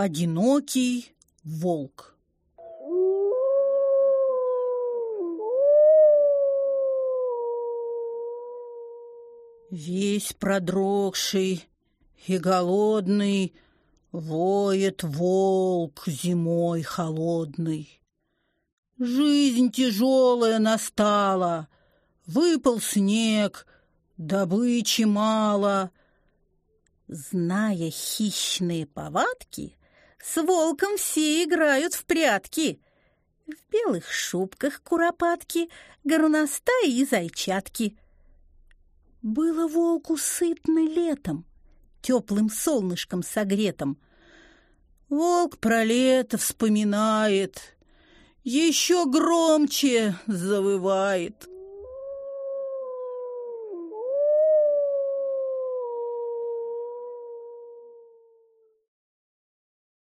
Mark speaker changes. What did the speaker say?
Speaker 1: Одинокий волк. Весь продрогший и голодный Воет волк зимой холодный. Жизнь тяжелая настала, Выпал снег, добычи мало. Зная хищные повадки, С волком все играют в прятки. В белых шубках куропатки, Горностаи и зайчатки. Было волку сытно летом, теплым солнышком согретым. Волк про лето вспоминает, еще громче завывает.